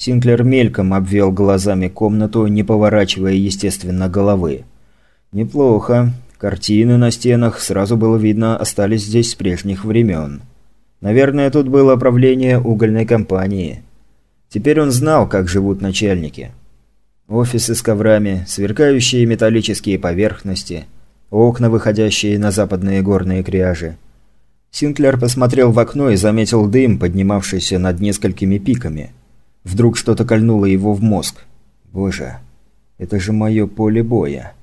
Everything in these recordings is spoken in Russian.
Синклер мельком обвел глазами комнату, не поворачивая, естественно, головы. «Неплохо. Картины на стенах, сразу было видно, остались здесь с прежних времен. Наверное, тут было правление угольной компании. Теперь он знал, как живут начальники. Офисы с коврами, сверкающие металлические поверхности, окна, выходящие на западные горные кряжи. Синклер посмотрел в окно и заметил дым, поднимавшийся над несколькими пиками. Вдруг что-то кольнуло его в мозг. «Боже, это же мое поле боя».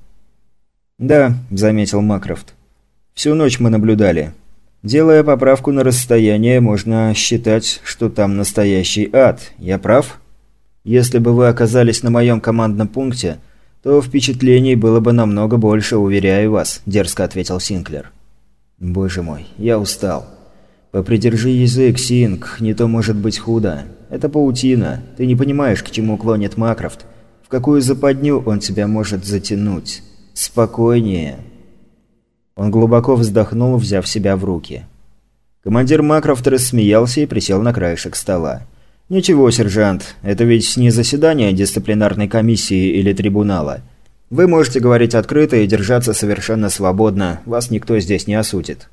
«Да», – заметил Макрофт. «Всю ночь мы наблюдали. Делая поправку на расстояние, можно считать, что там настоящий ад. Я прав? Если бы вы оказались на моем командном пункте, то впечатлений было бы намного больше, уверяю вас», – дерзко ответил Синклер. «Боже мой, я устал. Попридержи язык, Синк, не то может быть худо. Это паутина. Ты не понимаешь, к чему клонит Макрофт. В какую западню он тебя может затянуть». «Спокойнее». Он глубоко вздохнул, взяв себя в руки. Командир Макрофт рассмеялся и присел на краешек стола. «Ничего, сержант, это ведь не заседание дисциплинарной комиссии или трибунала. Вы можете говорить открыто и держаться совершенно свободно, вас никто здесь не осудит».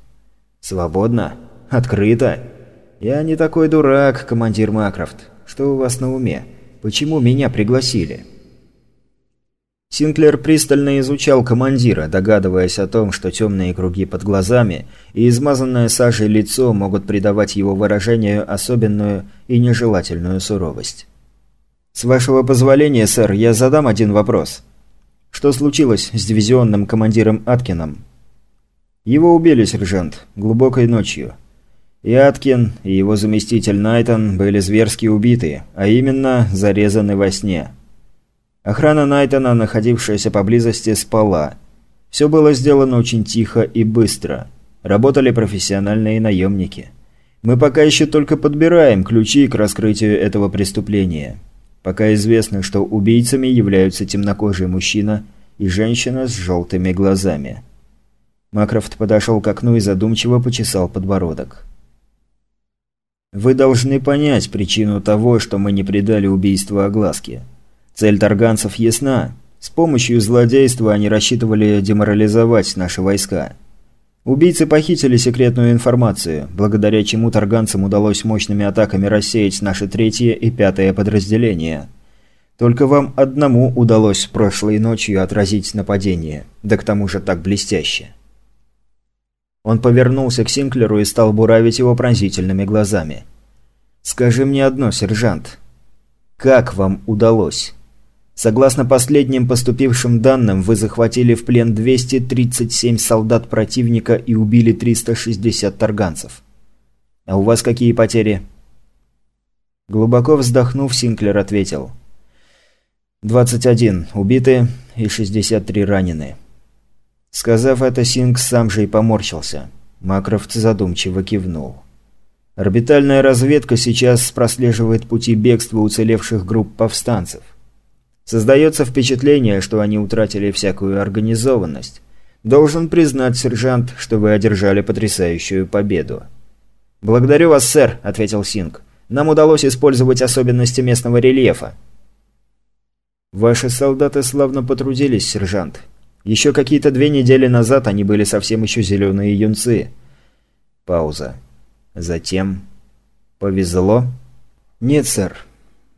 «Свободно? Открыто? Я не такой дурак, командир Макрофт. Что у вас на уме? Почему меня пригласили?» Синклер пристально изучал командира, догадываясь о том, что темные круги под глазами и измазанное сажей лицо могут придавать его выражению особенную и нежелательную суровость. «С вашего позволения, сэр, я задам один вопрос. Что случилось с дивизионным командиром Аткином?» «Его убили, сержант, глубокой ночью. И Аткин, и его заместитель Найтон были зверски убиты, а именно зарезаны во сне». Охрана Найтона, находившаяся поблизости, спала. Все было сделано очень тихо и быстро. Работали профессиональные наемники. Мы пока еще только подбираем ключи к раскрытию этого преступления. Пока известно, что убийцами являются темнокожий мужчина и женщина с желтыми глазами. Макрофт подошел к окну и задумчиво почесал подбородок. «Вы должны понять причину того, что мы не придали убийству огласке. Цель тарганцев ясна. С помощью злодейства они рассчитывали деморализовать наши войска. Убийцы похитили секретную информацию, благодаря чему тарганцам удалось мощными атаками рассеять наши третье и пятое подразделения. Только вам одному удалось прошлой ночью отразить нападение, да к тому же так блестяще. Он повернулся к Синклеру и стал буравить его пронзительными глазами. «Скажи мне одно, сержант. Как вам удалось?» Согласно последним поступившим данным, вы захватили в плен 237 солдат противника и убили 360 тарганцев. А у вас какие потери? Глубоко вздохнув, Синклер ответил. 21 убиты и 63 ранены. Сказав это, Синг сам же и поморщился. Макрофт задумчиво кивнул. Орбитальная разведка сейчас прослеживает пути бегства уцелевших групп повстанцев. Создается впечатление, что они утратили всякую организованность. Должен признать, сержант, что вы одержали потрясающую победу. «Благодарю вас, сэр», — ответил Синг. «Нам удалось использовать особенности местного рельефа». «Ваши солдаты славно потрудились, сержант. Еще какие-то две недели назад они были совсем еще зеленые юнцы». Пауза. Затем... «Повезло?» «Нет, сэр.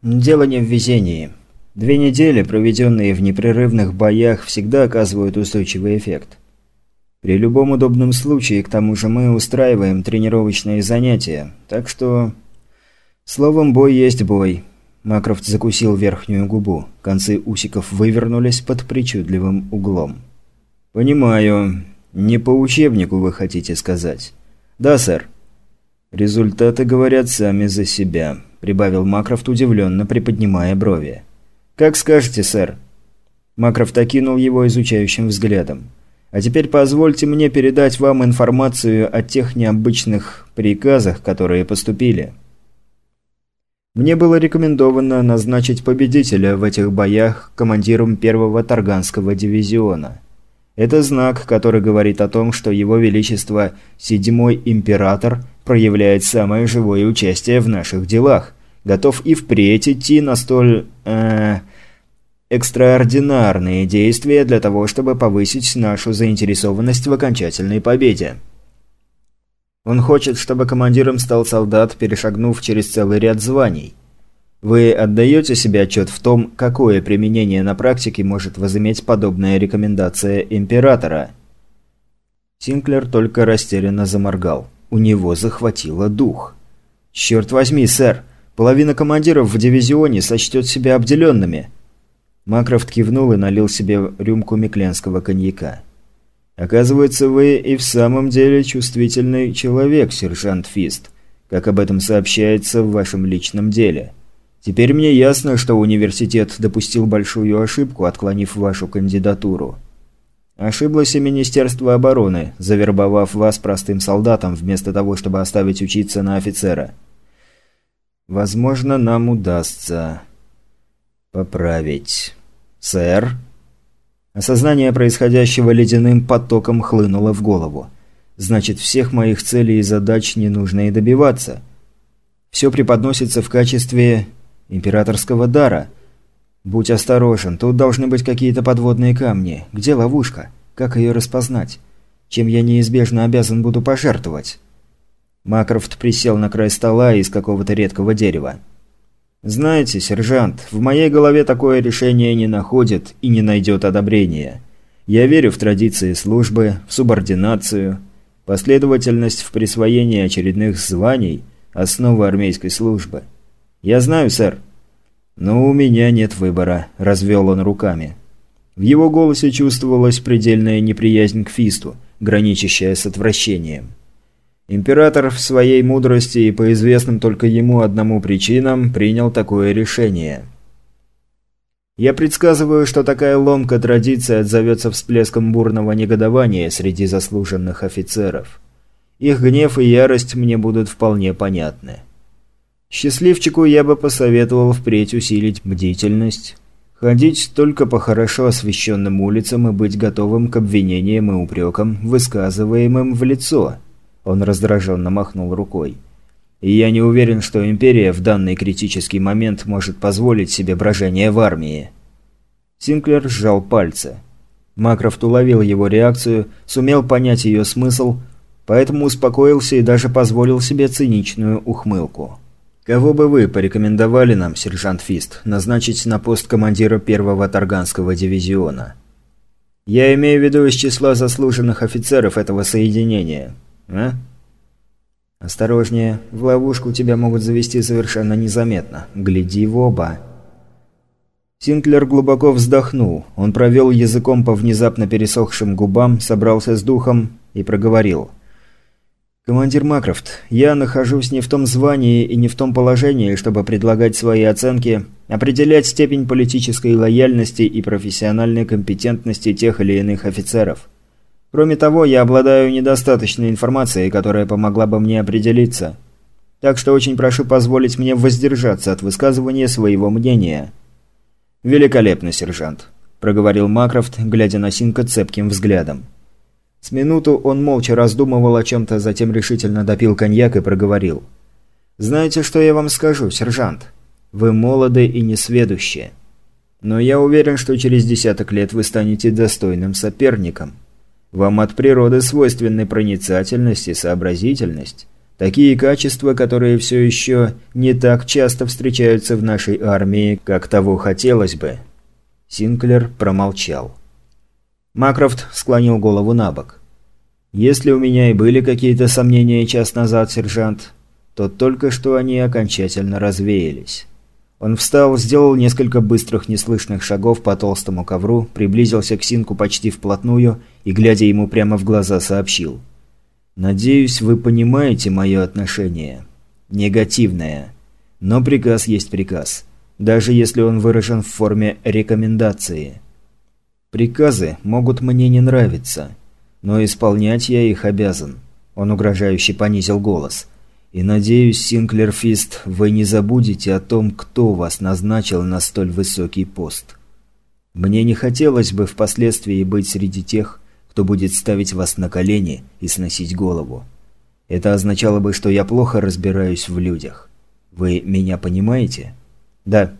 Дело не в везении. Две недели, проведенные в непрерывных боях, всегда оказывают устойчивый эффект. При любом удобном случае, к тому же мы устраиваем тренировочные занятия, так что... Словом, бой есть бой. Макрофт закусил верхнюю губу, концы усиков вывернулись под причудливым углом. «Понимаю. Не по учебнику вы хотите сказать?» «Да, сэр». «Результаты говорят сами за себя», – прибавил Макрофт удивленно, приподнимая брови. «Как скажете, сэр». Макрофт окинул его изучающим взглядом. «А теперь позвольте мне передать вам информацию о тех необычных приказах, которые поступили». Мне было рекомендовано назначить победителя в этих боях командиром первого Тарганского дивизиона. Это знак, который говорит о том, что Его Величество Седьмой Император проявляет самое живое участие в наших делах, готов и впредь идти на столь... Э, экстраординарные действия для того, чтобы повысить нашу заинтересованность в окончательной победе. Он хочет, чтобы командиром стал солдат, перешагнув через целый ряд званий. Вы отдаете себе отчет в том, какое применение на практике может возыметь подобная рекомендация Императора? Синклер только растерянно заморгал. У него захватило дух. «Черт возьми, сэр! Половина командиров в дивизионе сочтет себя обделенными!» Макрофт кивнул и налил себе рюмку мекленского коньяка. «Оказывается, вы и в самом деле чувствительный человек, сержант Фист, как об этом сообщается в вашем личном деле. Теперь мне ясно, что университет допустил большую ошибку, отклонив вашу кандидатуру. Ошиблось и Министерство обороны, завербовав вас простым солдатом, вместо того, чтобы оставить учиться на офицера. Возможно, нам удастся поправить». «Сэр?» Осознание происходящего ледяным потоком хлынуло в голову. «Значит, всех моих целей и задач не нужно и добиваться. Все преподносится в качестве императорского дара. Будь осторожен, тут должны быть какие-то подводные камни. Где ловушка? Как ее распознать? Чем я неизбежно обязан буду пожертвовать?» Макрофт присел на край стола из какого-то редкого дерева. «Знаете, сержант, в моей голове такое решение не находит и не найдет одобрения. Я верю в традиции службы, в субординацию. Последовательность в присвоении очередных званий – основа армейской службы. Я знаю, сэр. Но у меня нет выбора», – развел он руками. В его голосе чувствовалась предельная неприязнь к Фисту, граничащая с отвращением. Император в своей мудрости и по известным только ему одному причинам принял такое решение. Я предсказываю, что такая ломка традиции отзовется всплеском бурного негодования среди заслуженных офицеров. Их гнев и ярость мне будут вполне понятны. Счастливчику я бы посоветовал впредь усилить бдительность, ходить только по хорошо освещенным улицам и быть готовым к обвинениям и упрекам, высказываемым в лицо – он раздраженно махнул рукой. «И я не уверен, что Империя в данный критический момент может позволить себе брожение в армии». Синклер сжал пальцы. Макрофт уловил его реакцию, сумел понять ее смысл, поэтому успокоился и даже позволил себе циничную ухмылку. «Кого бы вы порекомендовали нам, сержант Фист, назначить на пост командира первого Тарганского дивизиона?» «Я имею в виду из числа заслуженных офицеров этого соединения. А? Осторожнее, в ловушку тебя могут завести совершенно незаметно. Гляди в оба. Синклер глубоко вздохнул. Он провел языком по внезапно пересохшим губам, собрался с духом и проговорил. «Командир Макрофт, я нахожусь не в том звании и не в том положении, чтобы предлагать свои оценки, определять степень политической лояльности и профессиональной компетентности тех или иных офицеров. Кроме того, я обладаю недостаточной информацией, которая помогла бы мне определиться. Так что очень прошу позволить мне воздержаться от высказывания своего мнения». «Великолепно, сержант», – проговорил Макрофт, глядя на Синка цепким взглядом. С минуту он молча раздумывал о чем-то, затем решительно допил коньяк и проговорил. «Знаете, что я вам скажу, сержант? Вы молоды и несведущие. Но я уверен, что через десяток лет вы станете достойным соперником». Вам от природы свойственны проницательность и сообразительность. Такие качества, которые все еще не так часто встречаются в нашей армии, как того хотелось бы». Синклер промолчал. Макрофт склонил голову на бок. «Если у меня и были какие-то сомнения час назад, сержант, то только что они окончательно развеялись». Он встал, сделал несколько быстрых неслышных шагов по толстому ковру, приблизился к Синку почти вплотную и, глядя ему прямо в глаза, сообщил. «Надеюсь, вы понимаете мое отношение. Негативное. Но приказ есть приказ, даже если он выражен в форме рекомендации. Приказы могут мне не нравиться, но исполнять я их обязан». Он угрожающе понизил голос – и надеюсь, Синклер Фист, вы не забудете о том, кто вас назначил на столь высокий пост. Мне не хотелось бы впоследствии быть среди тех, кто будет ставить вас на колени и сносить голову. Это означало бы, что я плохо разбираюсь в людях. Вы меня понимаете? Да.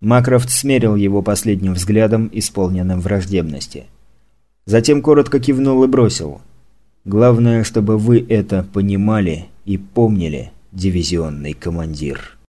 Макрофт смерил его последним взглядом, исполненным враждебности. Затем коротко кивнул и бросил. «Главное, чтобы вы это понимали и помнили, дивизионный командир».